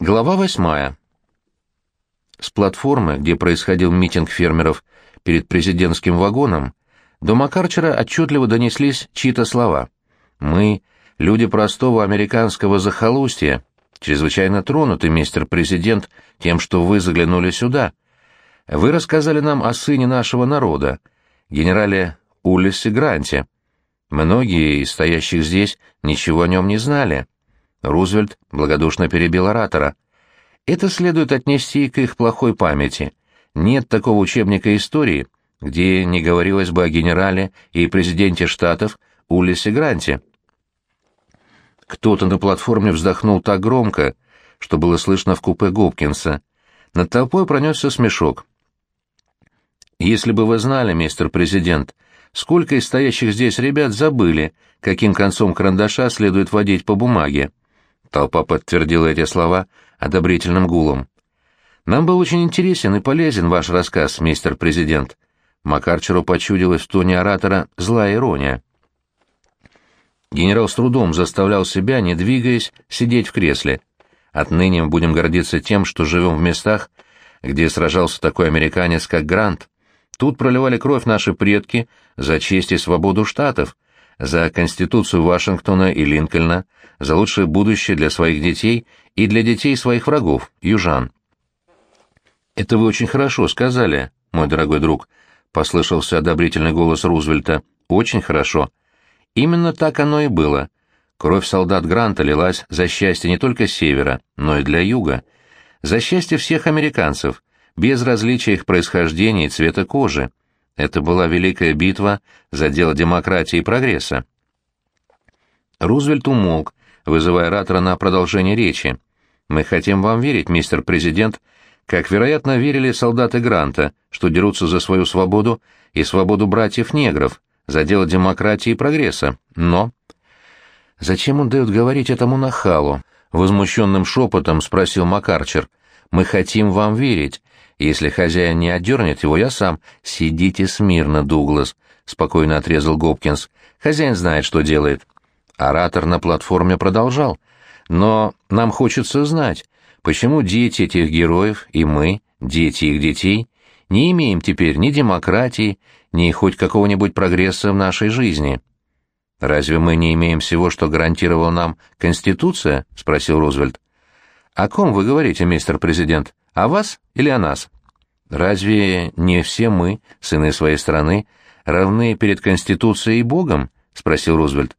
Глава восьмая. С платформы, где происходил митинг фермеров перед президентским вагоном, до Макарчера отчетливо донеслись чьи-то слова. «Мы, люди простого американского захолустья, чрезвычайно тронуты, мистер президент, тем, что вы заглянули сюда. Вы рассказали нам о сыне нашего народа, генерале Улисе Гранте. Многие из стоящих здесь ничего о нем не знали». Рузвельт благодушно перебил оратора. Это следует отнести к их плохой памяти. Нет такого учебника истории, где не говорилось бы о генерале и президенте штатов Улисе Гранте. Кто-то на платформе вздохнул так громко, что было слышно в купе Гопкинса. Над толпой пронесся смешок. «Если бы вы знали, мистер президент, сколько из стоящих здесь ребят забыли, каким концом карандаша следует водить по бумаге», Толпа подтвердила эти слова одобрительным гулом. «Нам был очень интересен и полезен ваш рассказ, мистер президент». Макарчеру почудилась в тоне оратора злая ирония. Генерал с трудом заставлял себя, не двигаясь, сидеть в кресле. Отныне мы будем гордиться тем, что живем в местах, где сражался такой американец, как Грант. Тут проливали кровь наши предки за честь и свободу штатов, за Конституцию Вашингтона и Линкольна, за лучшее будущее для своих детей и для детей своих врагов, южан. «Это вы очень хорошо сказали, мой дорогой друг», — послышался одобрительный голос Рузвельта. «Очень хорошо». Именно так оно и было. Кровь солдат Гранта лилась за счастье не только севера, но и для юга. За счастье всех американцев, без различия их происхождения и цвета кожи. Это была великая битва за дело демократии и прогресса. Рузвельт умолк, вызывая оратора на продолжение речи. «Мы хотим вам верить, мистер президент, как, вероятно, верили солдаты Гранта, что дерутся за свою свободу и свободу братьев-негров, за дело демократии и прогресса. Но...» «Зачем он дает говорить этому нахалу?» — возмущенным шепотом спросил Макарчер. «Мы хотим вам верить, если хозяин не отдернет его, я сам. Сидите смирно, Дуглас, — спокойно отрезал Гопкинс. Хозяин знает, что делает. Оратор на платформе продолжал. Но нам хочется знать, почему дети этих героев и мы, дети их детей, не имеем теперь ни демократии, ни хоть какого-нибудь прогресса в нашей жизни. «Разве мы не имеем всего, что гарантировала нам Конституция?» — спросил Рузвельт. «О ком вы говорите, мистер президент?» О вас или о нас? Разве не все мы, сыны своей страны, равны перед Конституцией и Богом? спросил Рузвельт.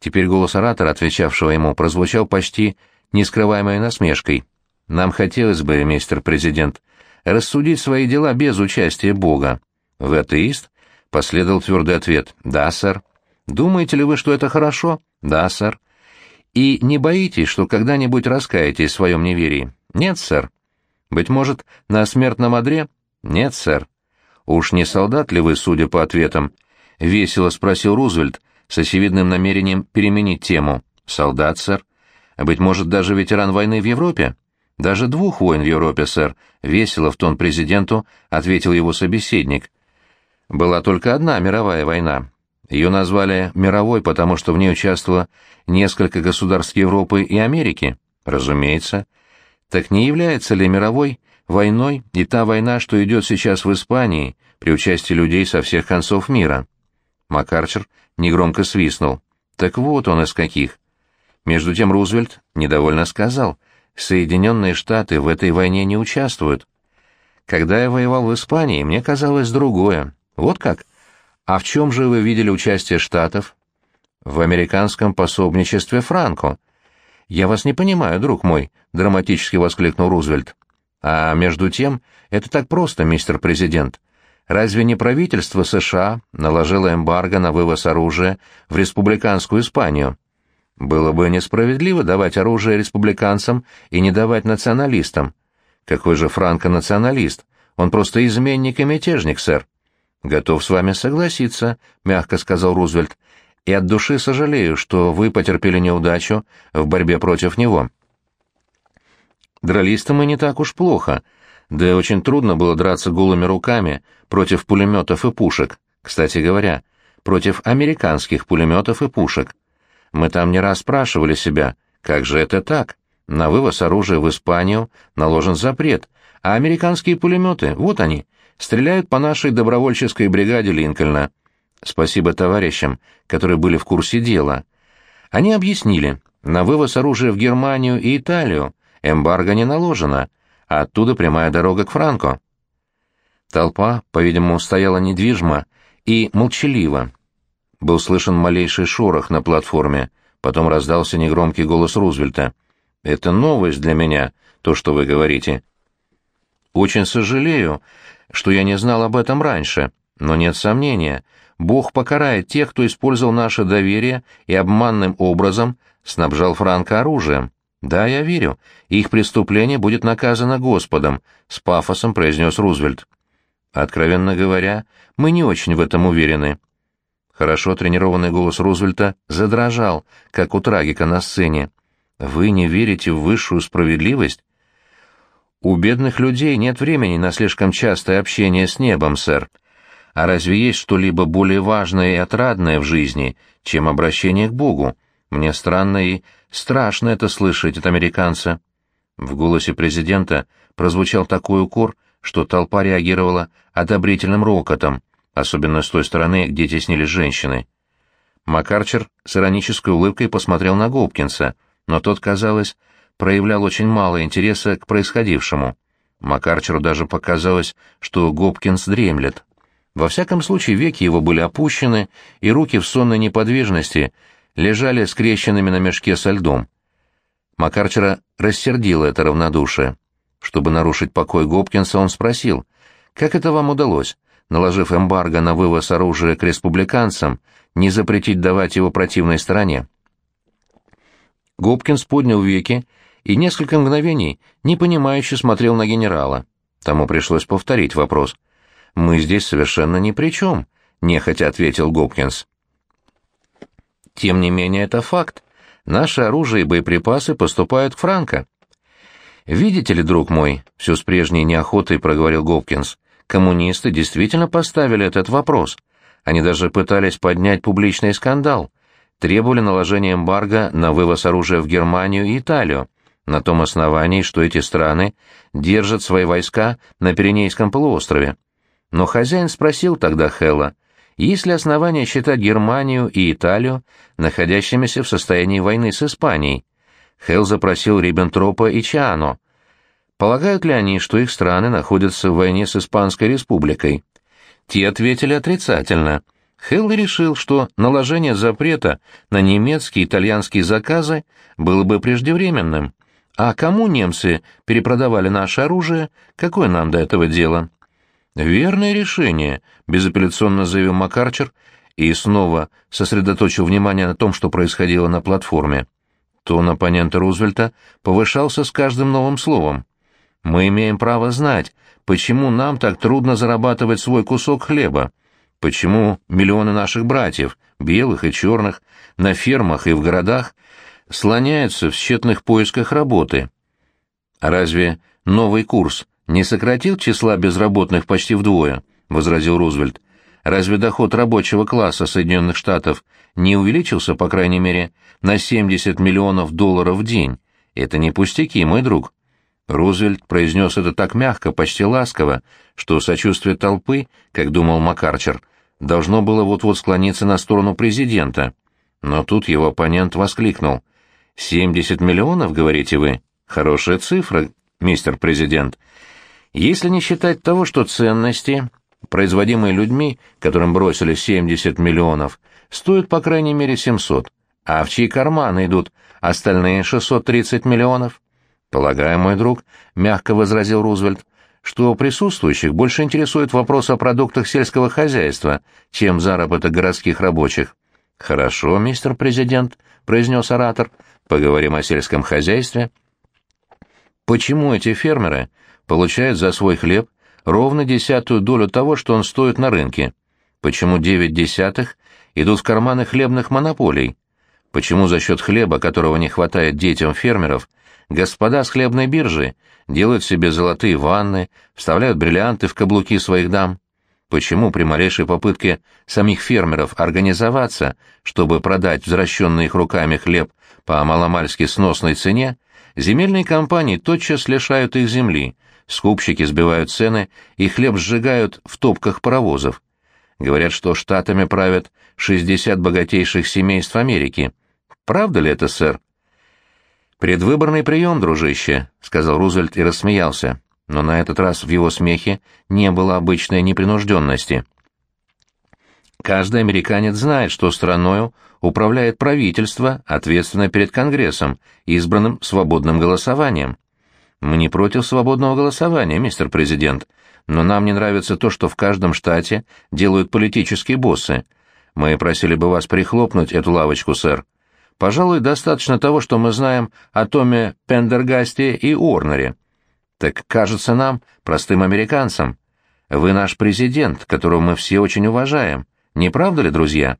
Теперь голос оратора, отвечавшего ему, прозвучал почти нескрываемой насмешкой. Нам хотелось бы, мистер президент, рассудить свои дела без участия Бога. Вы атеист? Последовал твердый ответ. Да, сэр. Думаете ли вы, что это хорошо? Да, сэр. И не боитесь, что когда-нибудь раскаетесь в своем неверии? Нет, сэр. Быть может, на смертном одре? Нет, сэр. Уж не солдат ли вы, судя по ответам? Весело спросил Рузвельт, с очевидным намерением переменить тему. Солдат, сэр. Быть может, даже ветеран войны в Европе? Даже двух войн в Европе, сэр. Весело в тон президенту ответил его собеседник. Была только одна мировая война. Ее назвали «мировой», потому что в ней участвовало несколько государств Европы и Америки. Разумеется. Так не является ли мировой войной и та война, что идет сейчас в Испании при участии людей со всех концов мира? Макарчер негромко свистнул. Так вот он из каких. Между тем Рузвельт недовольно сказал, Соединенные Штаты в этой войне не участвуют. Когда я воевал в Испании, мне казалось другое. Вот как? А в чем же вы видели участие Штатов? В американском пособничестве Франко. «Я вас не понимаю, друг мой», — драматически воскликнул Рузвельт. «А между тем, это так просто, мистер президент. Разве не правительство США наложило эмбарго на вывоз оружия в республиканскую Испанию? Было бы несправедливо давать оружие республиканцам и не давать националистам. Какой же франко-националист? Он просто изменник и мятежник, сэр». «Готов с вами согласиться», — мягко сказал Рузвельт и от души сожалею, что вы потерпели неудачу в борьбе против него. Дрались-то мы не так уж плохо, да и очень трудно было драться голыми руками против пулеметов и пушек, кстати говоря, против американских пулеметов и пушек. Мы там не раз спрашивали себя, как же это так? На вывоз оружия в Испанию наложен запрет, а американские пулеметы, вот они, стреляют по нашей добровольческой бригаде Линкольна. Спасибо товарищам, которые были в курсе дела. Они объяснили, на вывоз оружия в Германию и Италию эмбарго не наложено, а оттуда прямая дорога к Франко. Толпа, по-видимому, стояла недвижимо и молчаливо. Был слышен малейший шорох на платформе, потом раздался негромкий голос Рузвельта. «Это новость для меня, то, что вы говорите». «Очень сожалею, что я не знал об этом раньше, но нет сомнения, Бог покарает тех, кто использовал наше доверие и обманным образом снабжал Франка оружием. Да, я верю, их преступление будет наказано Господом», — с пафосом произнес Рузвельт. Откровенно говоря, мы не очень в этом уверены. Хорошо тренированный голос Рузвельта задрожал, как у трагика на сцене. Вы не верите в высшую справедливость? У бедных людей нет времени на слишком частое общение с небом, сэр. А разве есть что-либо более важное и отрадное в жизни, чем обращение к Богу? Мне странно и страшно это слышать от американца. В голосе президента прозвучал такой укор, что толпа реагировала одобрительным рокотом, особенно с той стороны, где теснились женщины. Макарчер с иронической улыбкой посмотрел на Гопкинса, но тот, казалось, проявлял очень мало интереса к происходившему. Макарчеру даже показалось, что Гопкинс дремлет. Во всяком случае, веки его были опущены, и руки в сонной неподвижности лежали скрещенными на мешке со льдом. Макарчера рассердило это равнодушие. Чтобы нарушить покой Гопкинса, он спросил, «Как это вам удалось, наложив эмбарго на вывоз оружия к республиканцам, не запретить давать его противной стороне?» Гопкинс поднял веки и несколько мгновений непонимающе смотрел на генерала. Тому пришлось повторить вопрос. «Мы здесь совершенно ни при чем», — нехотя ответил Гопкинс. «Тем не менее, это факт. Наше оружие и боеприпасы поступают к Франко. «Видите ли, друг мой», — все с прежней неохотой проговорил Гопкинс, «коммунисты действительно поставили этот вопрос. Они даже пытались поднять публичный скандал, требовали наложения эмбарго на вывоз оружия в Германию и Италию, на том основании, что эти страны держат свои войска на Пиренейском полуострове. Но хозяин спросил тогда Хэлла, есть ли основания считать Германию и Италию находящимися в состоянии войны с Испанией. Хелл запросил Риббентропа и Чиано. Полагают ли они, что их страны находятся в войне с Испанской республикой? Те ответили отрицательно. Хелл решил, что наложение запрета на немецкие и итальянские заказы было бы преждевременным. А кому немцы перепродавали наше оружие, какое нам до этого дело? «Верное решение», — безапелляционно заявил Макарчер и снова сосредоточил внимание на том, что происходило на платформе. Тон оппонента Рузвельта повышался с каждым новым словом. «Мы имеем право знать, почему нам так трудно зарабатывать свой кусок хлеба, почему миллионы наших братьев, белых и черных, на фермах и в городах, слоняются в тщетных поисках работы. Разве новый курс не сократил числа безработных почти вдвое?» — возразил Рузвельт. Разве доход рабочего класса Соединенных Штатов не увеличился, по крайней мере, на 70 миллионов долларов в день? Это не пустяки, мой друг. Рузвельт произнес это так мягко, почти ласково, что сочувствие толпы, как думал Макарчер, должно было вот-вот склониться на сторону президента. Но тут его оппонент воскликнул. «70 миллионов, говорите вы? Хорошая цифра, мистер президент. Если не считать того, что ценности, производимые людьми, которым бросили 70 миллионов, стоят по крайней мере 700, а в чьи карманы идут остальные 630 миллионов? Полагаю, мой друг, мягко возразил Рузвельт, что присутствующих больше интересует вопрос о продуктах сельского хозяйства, чем заработок городских рабочих. Хорошо, мистер президент, произнес оратор, поговорим о сельском хозяйстве. Почему эти фермеры получают за свой хлеб ровно десятую долю того, что он стоит на рынке. Почему девять десятых идут в карманы хлебных монополий? Почему за счет хлеба, которого не хватает детям фермеров, господа с хлебной биржи делают себе золотые ванны, вставляют бриллианты в каблуки своих дам? Почему при малейшей попытке самих фермеров организоваться, чтобы продать возвращенный их руками хлеб по маломальски сносной цене, Земельные компании тотчас лишают их земли, скупщики сбивают цены и хлеб сжигают в топках паровозов. Говорят, что штатами правят 60 богатейших семейств Америки. Правда ли это, сэр? «Предвыборный прием, дружище», — сказал Рузвельт и рассмеялся, но на этот раз в его смехе не было обычной непринужденности. Каждый американец знает, что страною управляет правительство, ответственное перед Конгрессом, избранным свободным голосованием. Мы не против свободного голосования, мистер президент, но нам не нравится то, что в каждом штате делают политические боссы. Мы просили бы вас прихлопнуть эту лавочку, сэр. Пожалуй, достаточно того, что мы знаем о Томе Пендергасте и Уорнере. Так кажется нам, простым американцам. Вы наш президент, которого мы все очень уважаем. Не правда ли, друзья?»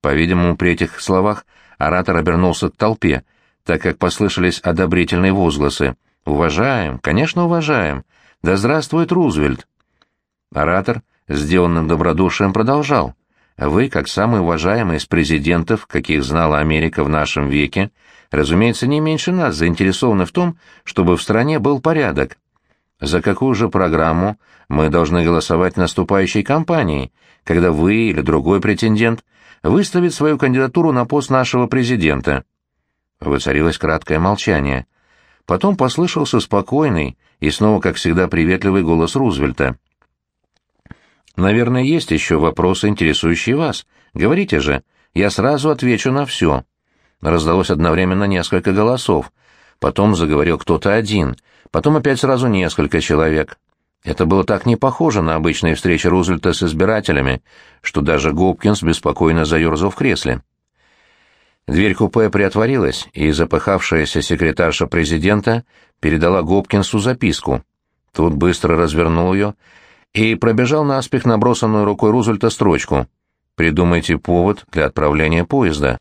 По-видимому, при этих словах оратор обернулся к толпе, так как послышались одобрительные возгласы. «Уважаем, конечно, уважаем. Да здравствует Рузвельт!» Оратор, сделанным добродушием, продолжал. «Вы, как самый уважаемый из президентов, каких знала Америка в нашем веке, разумеется, не меньше нас заинтересованы в том, чтобы в стране был порядок. За какую же программу мы должны голосовать наступающей кампании, когда вы или другой претендент выставит свою кандидатуру на пост нашего президента?» Воцарилось краткое молчание. Потом послышался спокойный и снова, как всегда, приветливый голос Рузвельта. «Наверное, есть еще вопросы, интересующие вас. Говорите же, я сразу отвечу на все». Раздалось одновременно несколько голосов. Потом заговорил кто-то один, потом опять сразу несколько человек. Это было так не похоже на обычные встречи Рузвельта с избирателями, что даже Гопкинс беспокойно заерзал в кресле. Дверь купе приотворилась, и запыхавшаяся секретарша президента передала Гопкинсу записку. Тут быстро развернул ее и пробежал наспех набросанную рукой Рузвельта строчку «Придумайте повод для отправления поезда».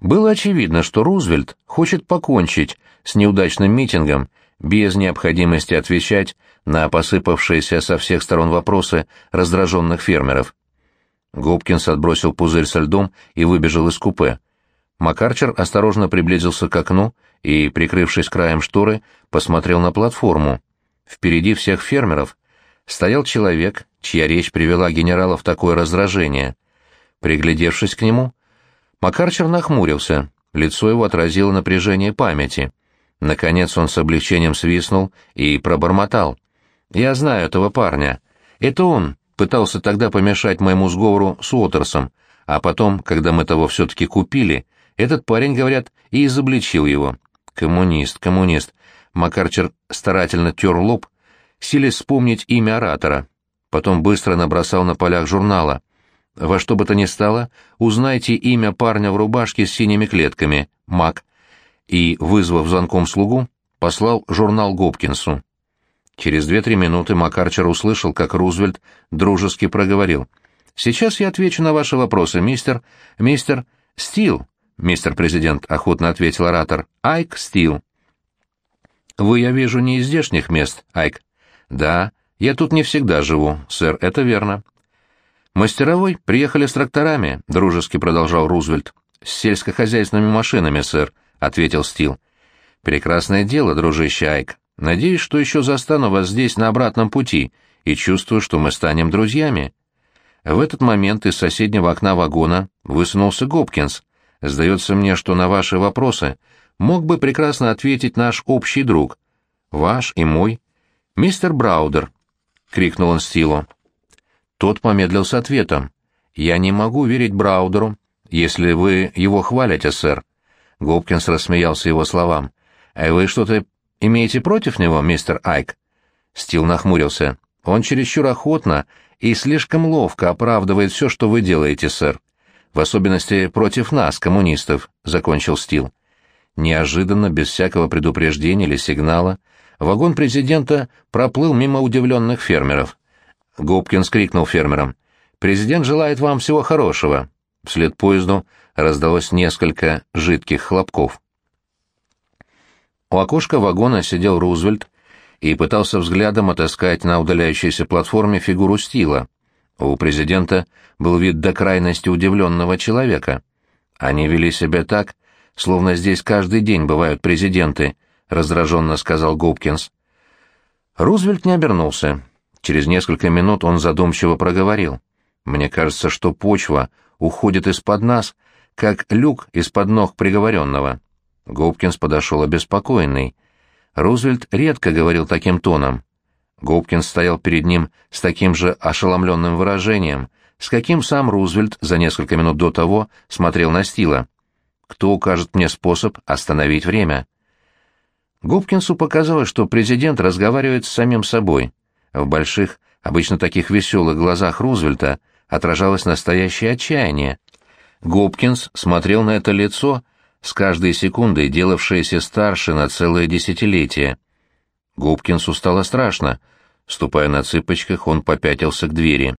Было очевидно, что Рузвельт хочет покончить с неудачным митингом без необходимости отвечать на посыпавшиеся со всех сторон вопросы раздраженных фермеров. Гопкинс отбросил пузырь со льдом и выбежал из купе. Макарчер осторожно приблизился к окну и, прикрывшись краем шторы, посмотрел на платформу. Впереди всех фермеров стоял человек, чья речь привела генерала в такое раздражение. Приглядевшись к нему, Макарчер нахмурился, лицо его отразило напряжение памяти. Наконец он с облегчением свистнул и пробормотал. Я знаю этого парня. Это он пытался тогда помешать моему сговору с Уотерсом, а потом, когда мы того все-таки купили, этот парень, говорят, и изобличил его. Коммунист, коммунист. Макарчер старательно тер лоб, силясь вспомнить имя оратора. Потом быстро набросал на полях журнала. Во что бы то ни стало, узнайте имя парня в рубашке с синими клетками, Мак, и, вызвав звонком слугу, послал журнал Гопкинсу. Через две-три минуты Макарчер услышал, как Рузвельт дружески проговорил. «Сейчас я отвечу на ваши вопросы, мистер... мистер... Стил, мистер президент», — охотно ответил оратор. «Айк Стил». «Вы, я вижу, не из здешних мест, Айк». «Да, я тут не всегда живу, сэр, это верно». «Мастеровой приехали с тракторами», — дружески продолжал Рузвельт. «С сельскохозяйственными машинами, сэр», — ответил Стил. «Прекрасное дело, дружище Айк. Надеюсь, что еще застану вас здесь на обратном пути и чувствую, что мы станем друзьями». В этот момент из соседнего окна вагона высунулся Гопкинс. «Сдается мне, что на ваши вопросы мог бы прекрасно ответить наш общий друг. Ваш и мой. Мистер Браудер», — крикнул он Стилу. Тот помедлил с ответом. «Я не могу верить Браудеру, если вы его хвалите, сэр». Гопкинс рассмеялся его словам. «А вы что-то имеете против него, мистер Айк?» Стил нахмурился. «Он чересчур охотно и слишком ловко оправдывает все, что вы делаете, сэр. В особенности против нас, коммунистов», — закончил Стил. Неожиданно, без всякого предупреждения или сигнала, вагон президента проплыл мимо удивленных фермеров. Гопкинс крикнул фермерам. «Президент желает вам всего хорошего». Вслед поезду раздалось несколько жидких хлопков. У окошка вагона сидел Рузвельт и пытался взглядом отыскать на удаляющейся платформе фигуру Стила. У президента был вид до крайности удивленного человека. Они вели себя так, словно здесь каждый день бывают президенты, — раздраженно сказал Губкинс. Рузвельт не обернулся. Через несколько минут он задумчиво проговорил. «Мне кажется, что почва уходит из-под нас, как люк из-под ног приговоренного». Губкинс подошел обеспокоенный. Рузвельт редко говорил таким тоном. Губкинс стоял перед ним с таким же ошеломленным выражением, с каким сам Рузвельт за несколько минут до того смотрел на Стила. «Кто укажет мне способ остановить время?» Губкинсу показалось, что президент разговаривает с самим собой. В больших, обычно таких веселых глазах Рузвельта отражалось настоящее отчаяние. Губкинс смотрел на это лицо, с каждой секундой делавшееся старше на целое десятилетие. Губкинсу стало страшно. Ступая на цыпочках, он попятился к двери.